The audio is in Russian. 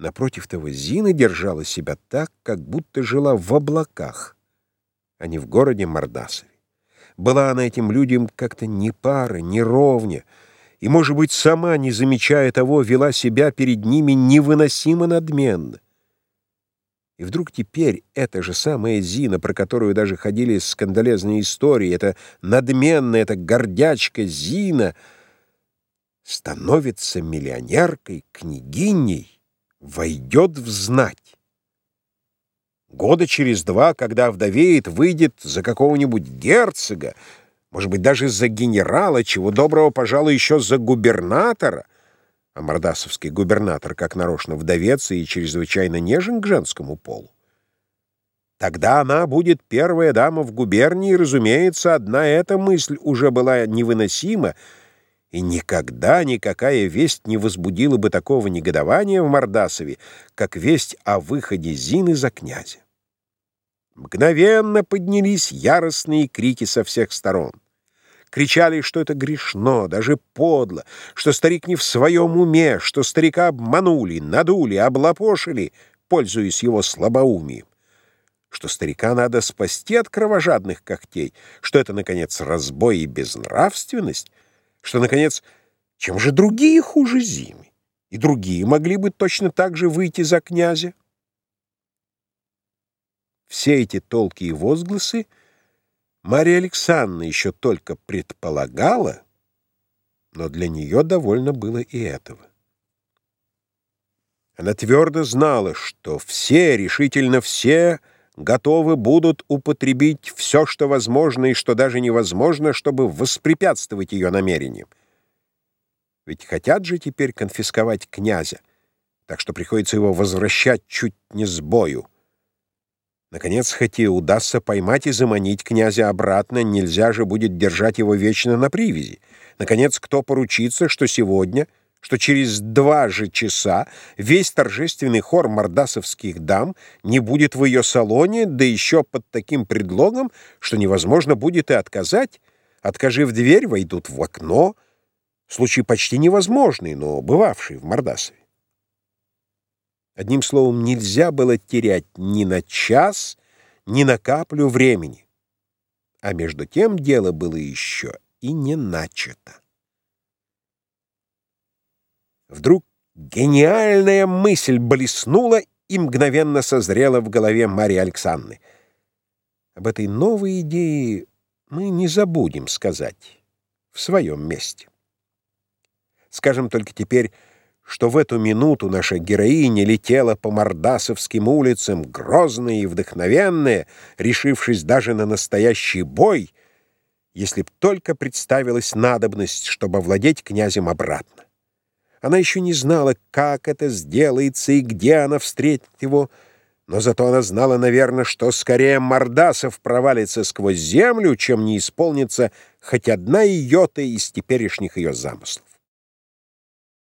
Напротив того, Зина держала себя так, как будто жила в облаках, а не в городе Мордасове. Была она этим людям как-то не пара, не ровня, и, может быть, сама, не замечая того, вела себя перед ними невыносимо надменно. И вдруг теперь эта же самая Зина, про которую даже ходили скандалезные истории, эта надменная, эта гордячка Зина, становится миллионеркой, княгиней, войдет в знать. Года через два, когда вдовеет, выйдет за какого-нибудь герцога, может быть, даже за генерала, чего доброго, пожалуй, еще за губернатора, а мордасовский губернатор, как нарочно, вдовец и чрезвычайно нежен к женскому полу. Тогда она будет первая дама в губернии, разумеется, одна эта мысль уже была невыносима, и никогда никакая весть не возбудила бы такого негодования в Мордасове, как весть о выходе Зины за князя. Мгновенно поднялись яростные крики со всех сторон. Кричали, что это грешно, даже подло, что старик не в своем уме, что старика обманули, надули, облапошили, пользуясь его слабоумием, что старика надо спасти от кровожадных когтей, что это, наконец, разбой и безнравственность, что, наконец, чем же другие хуже зимы? И другие могли бы точно так же выйти за князя? Все эти толки и возгласы Мария Александровна еще только предполагала, но для нее довольно было и этого. Она твердо знала, что все, решительно все, готовы будут употребить все, что возможно и что даже невозможно, чтобы воспрепятствовать ее намерениям. Ведь хотят же теперь конфисковать князя, так что приходится его возвращать чуть не с бою. Наконец, хоть и удастся поймать и заманить князя обратно, нельзя же будет держать его вечно на привязи. Наконец, кто поручится, что сегодня, что через два же часа весь торжественный хор мордасовских дам не будет в ее салоне, да еще под таким предлогом, что невозможно будет и отказать. Откажи в дверь, войдут в окно. Случай почти невозможный, но бывавший в Мордасове. Одним словом, нельзя было терять ни на час, ни на каплю времени. А между тем дело было еще и не начато. Вдруг гениальная мысль блеснула и мгновенно созрела в голове Марии Александры. Об этой новой идее мы не забудем сказать в своем месте. Скажем только теперь что в эту минуту наша героиня летела по мордасовским улицам, грозная и вдохновенная, решившись даже на настоящий бой, если б только представилась надобность, чтобы овладеть князем обратно. Она еще не знала, как это сделается и где она встретит его, но зато она знала, наверное, что скорее Мордасов провалится сквозь землю, чем не исполнится хоть одна йота из теперешних ее замыслов.